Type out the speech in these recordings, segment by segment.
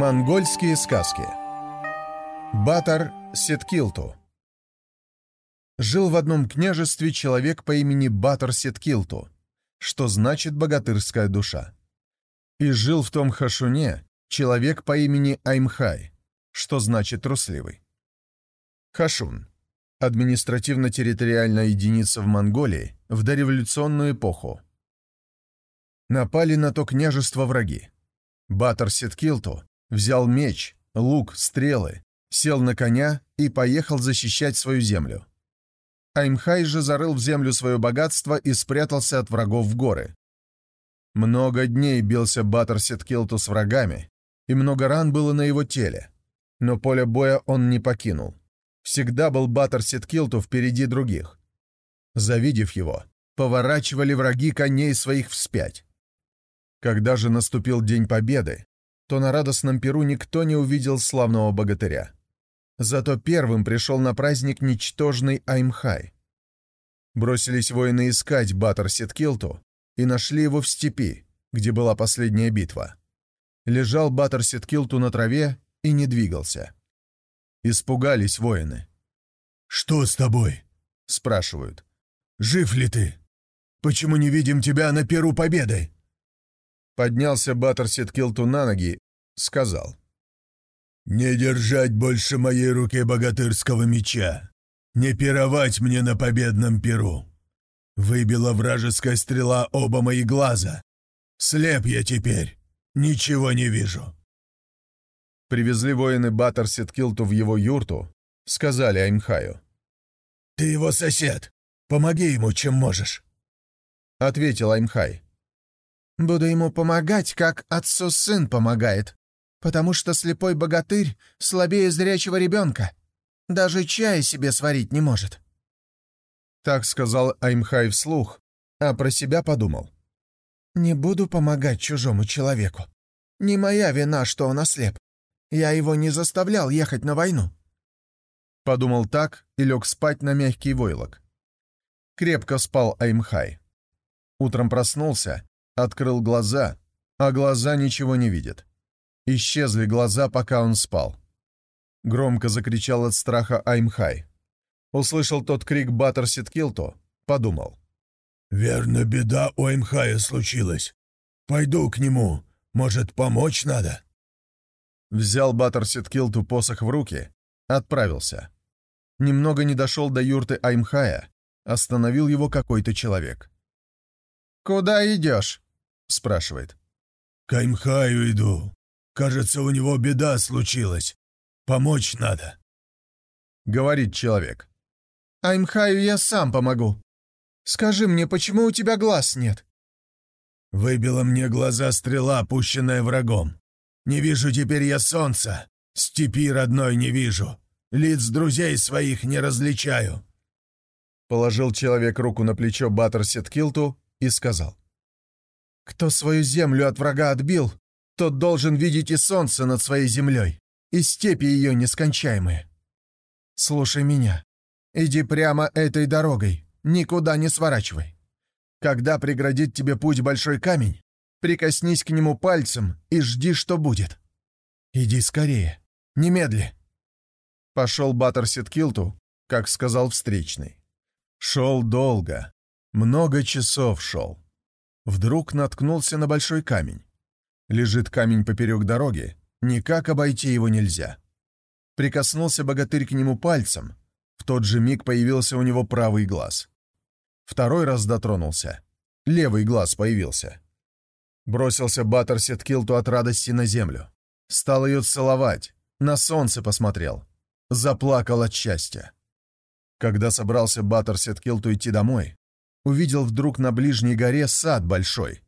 Монгольские сказки Батар Сеткилту Жил в одном княжестве человек по имени Батар Сеткилту, что значит «богатырская душа». И жил в том Хашуне человек по имени Аймхай, что значит «трусливый». Хашун – административно-территориальная единица в Монголии в дореволюционную эпоху. Напали на то княжество враги. Батар Сеткилту взял меч, лук, стрелы, сел на коня и поехал защищать свою землю. Аймхай же зарыл в землю свое богатство и спрятался от врагов в горы. Много дней бился Батор Сеткилту с врагами, и много ран было на его теле. Но поле боя он не покинул. Всегда был Батор Сеткилту впереди других. Завидев его, поворачивали враги коней своих вспять. Когда же наступил День Победы, то на радостном перу никто не увидел славного богатыря. Зато первым пришел на праздник ничтожный Аймхай. Бросились воины искать Батор Сеткилту и нашли его в степи, где была последняя битва. Лежал Батор Сеткилту на траве и не двигался. Испугались воины. «Что с тобой?» — спрашивают. «Жив ли ты? Почему не видим тебя на Перу Победы?» Поднялся Баттер Сеткилту на ноги, сказал. «Не держать больше моей руке богатырского меча, не пировать мне на победном перу. Выбила вражеская стрела оба мои глаза. Слеп я теперь, ничего не вижу». Привезли воины Баттер Сеткилту в его юрту, сказали Аймхаю. «Ты его сосед, помоги ему, чем можешь», — ответил Аймхай. Буду ему помогать, как отцу сын помогает, потому что слепой богатырь слабее зрячего ребенка. Даже чай себе сварить не может». Так сказал Аймхай вслух, а про себя подумал. «Не буду помогать чужому человеку. Не моя вина, что он ослеп. Я его не заставлял ехать на войну». Подумал так и лег спать на мягкий войлок. Крепко спал Аймхай. Утром проснулся Открыл глаза, а глаза ничего не видят. Исчезли глаза, пока он спал. Громко закричал от страха Аймхай. Услышал тот крик Баттер Ситкилто, подумал. «Верно, беда у Аймхая случилась. Пойду к нему, может, помочь надо?» Взял Баттер Ситкилту посох в руки, отправился. Немного не дошел до юрты Аймхая, остановил его какой-то человек. «Куда идешь?» — спрашивает. «К Аймхаю иду. Кажется, у него беда случилась. Помочь надо». Говорит человек. «Аймхаю я сам помогу. Скажи мне, почему у тебя глаз нет?» «Выбила мне глаза стрела, пущенная врагом. Не вижу теперь я солнца. Степи родной не вижу. Лиц друзей своих не различаю». Положил человек руку на плечо Баттер Сеткилту и сказал. «Кто свою землю от врага отбил, тот должен видеть и солнце над своей землей, и степи ее нескончаемые. Слушай меня. Иди прямо этой дорогой, никуда не сворачивай. Когда преградит тебе путь большой камень, прикоснись к нему пальцем и жди, что будет. Иди скорее, немедли». Пошел Баттер Ситкилту, как сказал встречный. Шел долго, много часов шел. Вдруг наткнулся на большой камень. Лежит камень поперек дороги, никак обойти его нельзя. Прикоснулся богатырь к нему пальцем. В тот же миг появился у него правый глаз. Второй раз дотронулся. Левый глаз появился. Бросился Баттер Сеткилту от радости на землю. Стал ее целовать, на солнце посмотрел. Заплакал от счастья. Когда собрался Баттер Сеткилту идти домой, увидел вдруг на ближней горе сад большой.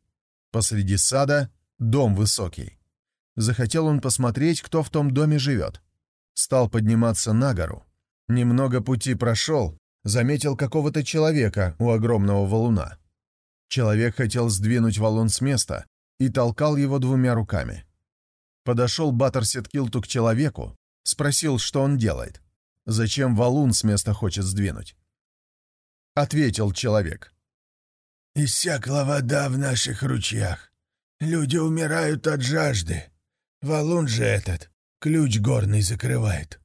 Посреди сада дом высокий. Захотел он посмотреть, кто в том доме живет. Стал подниматься на гору. Немного пути прошел, заметил какого-то человека у огромного валуна. Человек хотел сдвинуть валун с места и толкал его двумя руками. Подошел Баттер Сеткилту к человеку, спросил, что он делает. зачем валун с места хочет сдвинуть. Ответил человек. «Иссякла вода в наших ручьях. Люди умирают от жажды. Валун же этот ключ горный закрывает».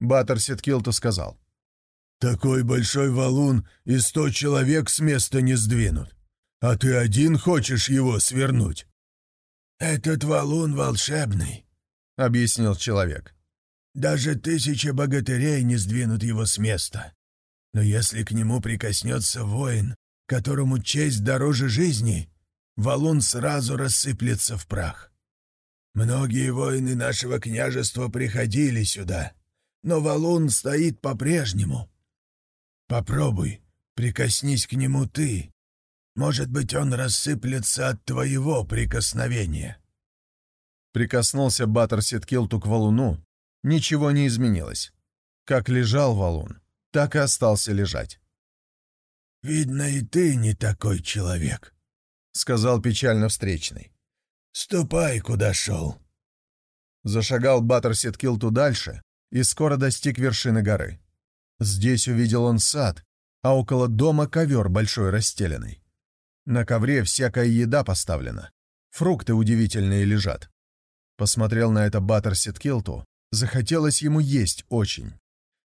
Баттер Ситкилту сказал. «Такой большой валун и сто человек с места не сдвинут. А ты один хочешь его свернуть?» «Этот валун волшебный», — объяснил человек. «Даже тысячи богатырей не сдвинут его с места. Но если к нему прикоснется воин, которому честь дороже жизни, валун сразу рассыплется в прах. Многие воины нашего княжества приходили сюда, но валун стоит по-прежнему. Попробуй, прикоснись к нему ты. Может быть, он рассыплется от твоего прикосновения». Прикоснулся Баттер Ситкилту к валуну, ничего не изменилось. Как лежал валун, так и остался лежать. «Видно, и ты не такой человек», — сказал печально встречный. «Ступай, куда шел». Зашагал Баттер Ситкилту дальше и скоро достиг вершины горы. Здесь увидел он сад, а около дома ковер большой расстеленный. На ковре всякая еда поставлена, фрукты удивительные лежат. Посмотрел на это Баттер Ситкилту, захотелось ему есть очень.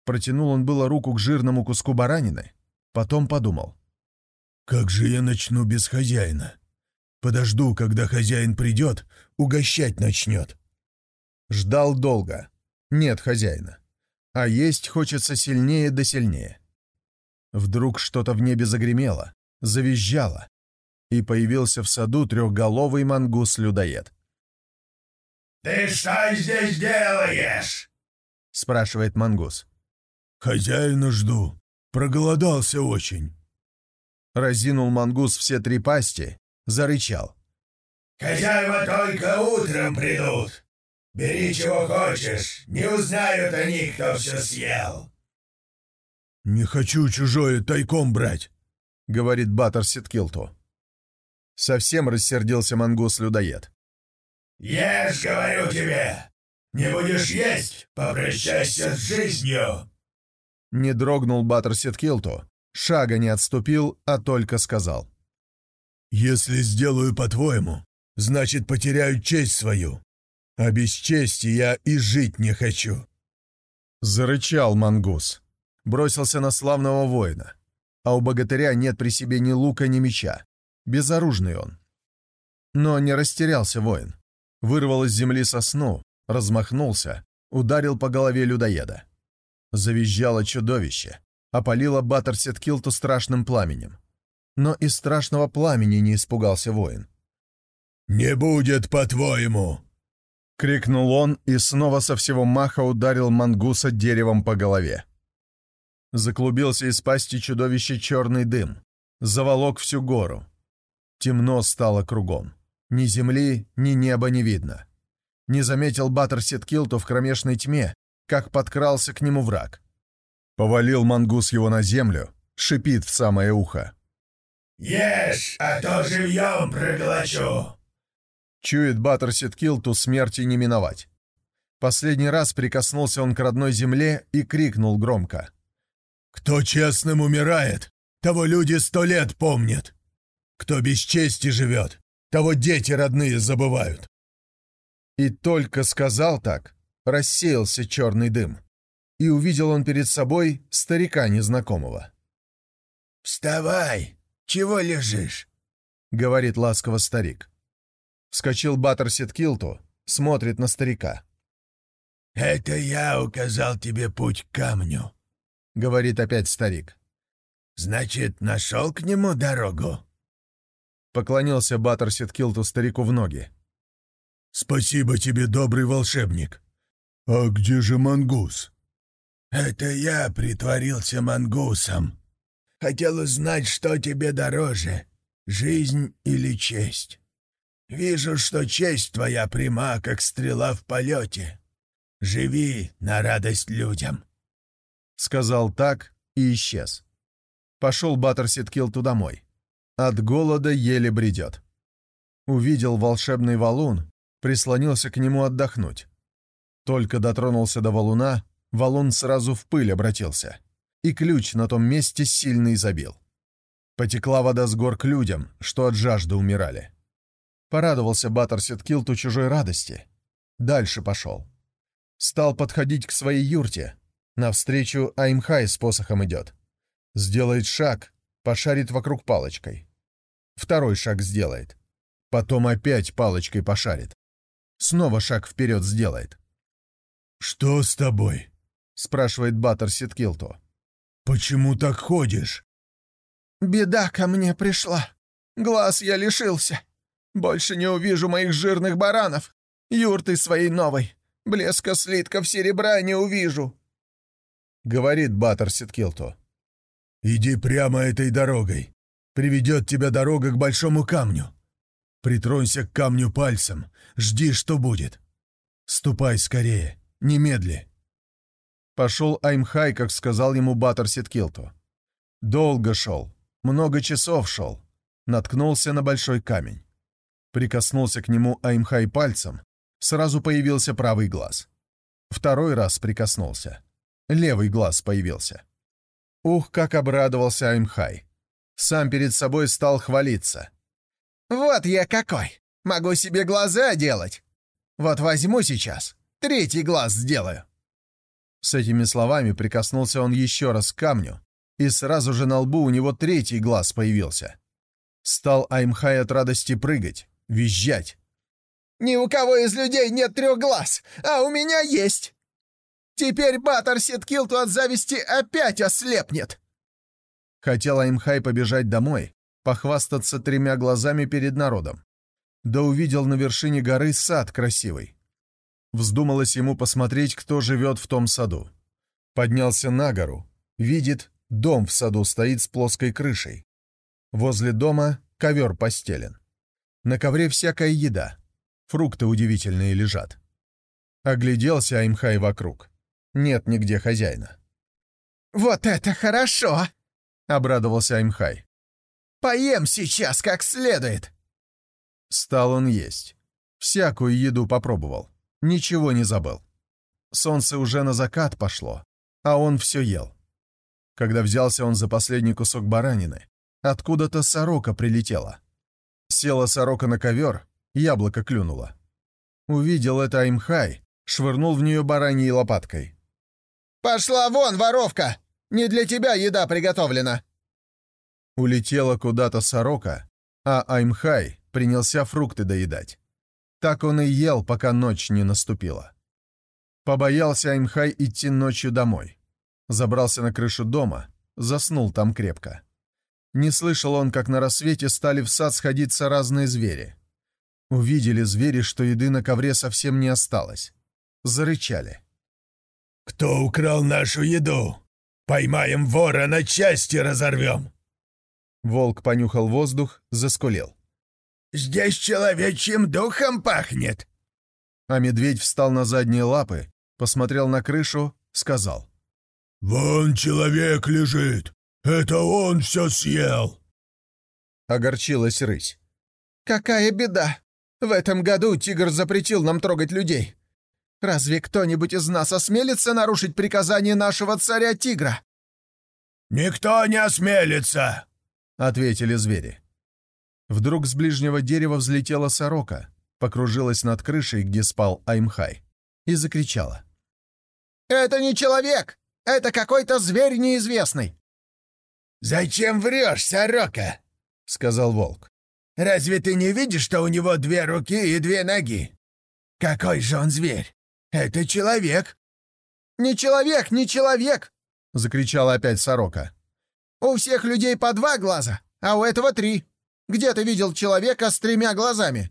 Протянул он было руку к жирному куску баранины, потом подумал. «Как же я начну без хозяина? Подожду, когда хозяин придет, угощать начнет». Ждал долго. Нет хозяина. А есть хочется сильнее да сильнее. Вдруг что-то в небе загремело, завизжало, и появился в саду трехголовый мангус-людоед. «Ты что здесь делаешь?» — спрашивает мангус. «Хозяина жду. Проголодался очень». Разинул мангус все три пасти, зарычал. «Хозяева только утром придут. Бери чего хочешь, не узнают они, кто все съел». «Не хочу чужое тайком брать», — говорит Баттер Ситкилту. Совсем рассердился мангус-людоед. «Ешь, говорю тебе! Не будешь есть, попрощайся с жизнью!» Не дрогнул Баттер Ситкилту, шага не отступил, а только сказал. «Если сделаю по-твоему, значит, потеряю честь свою. А без чести я и жить не хочу». Зарычал мангус. Бросился на славного воина. А у богатыря нет при себе ни лука, ни меча. Безоружный он. Но не растерялся воин. Вырвал из земли сосну, размахнулся, ударил по голове людоеда. Завизжало чудовище, опалило Баттер Сеткилту страшным пламенем. Но и страшного пламени не испугался воин. «Не будет, по-твоему!» — крикнул он и снова со всего маха ударил мангуса деревом по голове. Заклубился из пасти чудовища черный дым, заволок всю гору. Темно стало кругом. Ни земли, ни неба не видно. Не заметил Баттер Сеткилту в кромешной тьме, как подкрался к нему враг. Повалил мангус его на землю, шипит в самое ухо. «Ешь, а то живьем проглочу!» Чует Баттер Ситкилту смерти не миновать. Последний раз прикоснулся он к родной земле и крикнул громко. «Кто честным умирает, того люди сто лет помнят. Кто без чести живет, того дети родные забывают». И только сказал так, рассеялся черный дым, и увидел он перед собой старика незнакомого. «Вставай! Чего лежишь?» — говорит ласково старик. Вскочил Баттер Ситкилту, смотрит на старика. «Это я указал тебе путь к камню», — говорит опять старик. «Значит, нашел к нему дорогу?» Поклонился Баттер Ситкилту старику в ноги. «Спасибо тебе, добрый волшебник. А где же мангус?» «Это я притворился мангусом. Хотел узнать, что тебе дороже, жизнь или честь. Вижу, что честь твоя пряма, как стрела в полете. Живи на радость людям». Сказал так и исчез. Пошел Баттер Ситкилту домой. От голода еле бредет. Увидел волшебный валун, прислонился к нему отдохнуть. Только дотронулся до валуна, Валун сразу в пыль обратился, и ключ на том месте сильно забил. Потекла вода с гор к людям, что от жажды умирали. Порадовался Баттер Сеткилту чужой радости. Дальше пошел. Стал подходить к своей юрте. Навстречу Аймхай с посохом идет. Сделает шаг, пошарит вокруг палочкой. Второй шаг сделает. Потом опять палочкой пошарит. Снова шаг вперед сделает. «Что с тобой?» — спрашивает Баттер Ситкилту. «Почему так ходишь?» «Беда ко мне пришла. Глаз я лишился. Больше не увижу моих жирных баранов. Юрты своей новой. Блеска слитков серебра не увижу», — говорит Баттер Ситкилту. «Иди прямо этой дорогой. Приведет тебя дорога к большому камню. Притронься к камню пальцем, жди, что будет. Ступай скорее, немедли». Пошел Аймхай, как сказал ему Баттер Ситкилту. Долго шел, много часов шел. Наткнулся на большой камень. Прикоснулся к нему Аймхай пальцем, сразу появился правый глаз. Второй раз прикоснулся. Левый глаз появился. Ух, как обрадовался Аймхай. Сам перед собой стал хвалиться. «Вот я какой! Могу себе глаза делать! Вот возьму сейчас, третий глаз сделаю!» С этими словами прикоснулся он еще раз к камню, и сразу же на лбу у него третий глаз появился. Стал Аймхай от радости прыгать, визжать. «Ни у кого из людей нет трех глаз, а у меня есть! Теперь Баттер Ситкилту от зависти опять ослепнет!» Хотел Аймхай побежать домой, похвастаться тремя глазами перед народом. Да увидел на вершине горы сад красивый. Вздумалось ему посмотреть, кто живет в том саду. Поднялся на гору, видит, дом в саду стоит с плоской крышей. Возле дома ковер постелен. На ковре всякая еда. Фрукты удивительные лежат. Огляделся Аймхай вокруг. Нет нигде хозяина. «Вот это хорошо!» — обрадовался Аймхай. «Поем сейчас как следует!» Стал он есть. Всякую еду попробовал. Ничего не забыл. Солнце уже на закат пошло, а он все ел. Когда взялся он за последний кусок баранины, откуда-то сорока прилетела. Села сорока на ковер, яблоко клюнуло. Увидел это Аймхай, швырнул в нее бараньей лопаткой. «Пошла вон, воровка! Не для тебя еда приготовлена!» Улетела куда-то сорока, а Аймхай принялся фрукты доедать. Так он и ел, пока ночь не наступила. Побоялся Аймхай идти ночью домой. Забрался на крышу дома, заснул там крепко. Не слышал он, как на рассвете стали в сад сходиться разные звери. Увидели звери, что еды на ковре совсем не осталось. Зарычали. «Кто украл нашу еду? Поймаем вора, на части разорвем!» Волк понюхал воздух, заскулил. «Здесь человечьим духом пахнет!» А медведь встал на задние лапы, посмотрел на крышу, сказал. «Вон человек лежит! Это он все съел!» Огорчилась рысь. «Какая беда! В этом году тигр запретил нам трогать людей. Разве кто-нибудь из нас осмелится нарушить приказание нашего царя-тигра?» «Никто не осмелится!» — ответили звери. Вдруг с ближнего дерева взлетела сорока, покружилась над крышей, где спал Аймхай, и закричала. «Это не человек! Это какой-то зверь неизвестный!» «Зачем врешь, сорока?» — сказал волк. «Разве ты не видишь, что у него две руки и две ноги? Какой же он зверь? Это человек!» «Не человек, не человек!» — закричала опять сорока. «У всех людей по два глаза, а у этого три. Где ты видел человека с тремя глазами?»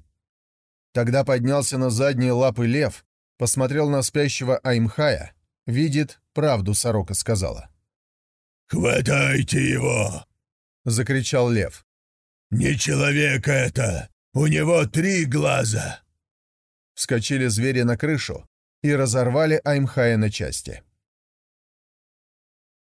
Тогда поднялся на задние лапы лев, посмотрел на спящего Аймхая, видит, правду сорока сказала. «Хватайте его!» — закричал лев. «Не человек это! У него три глаза!» Вскочили звери на крышу и разорвали Аймхая на части.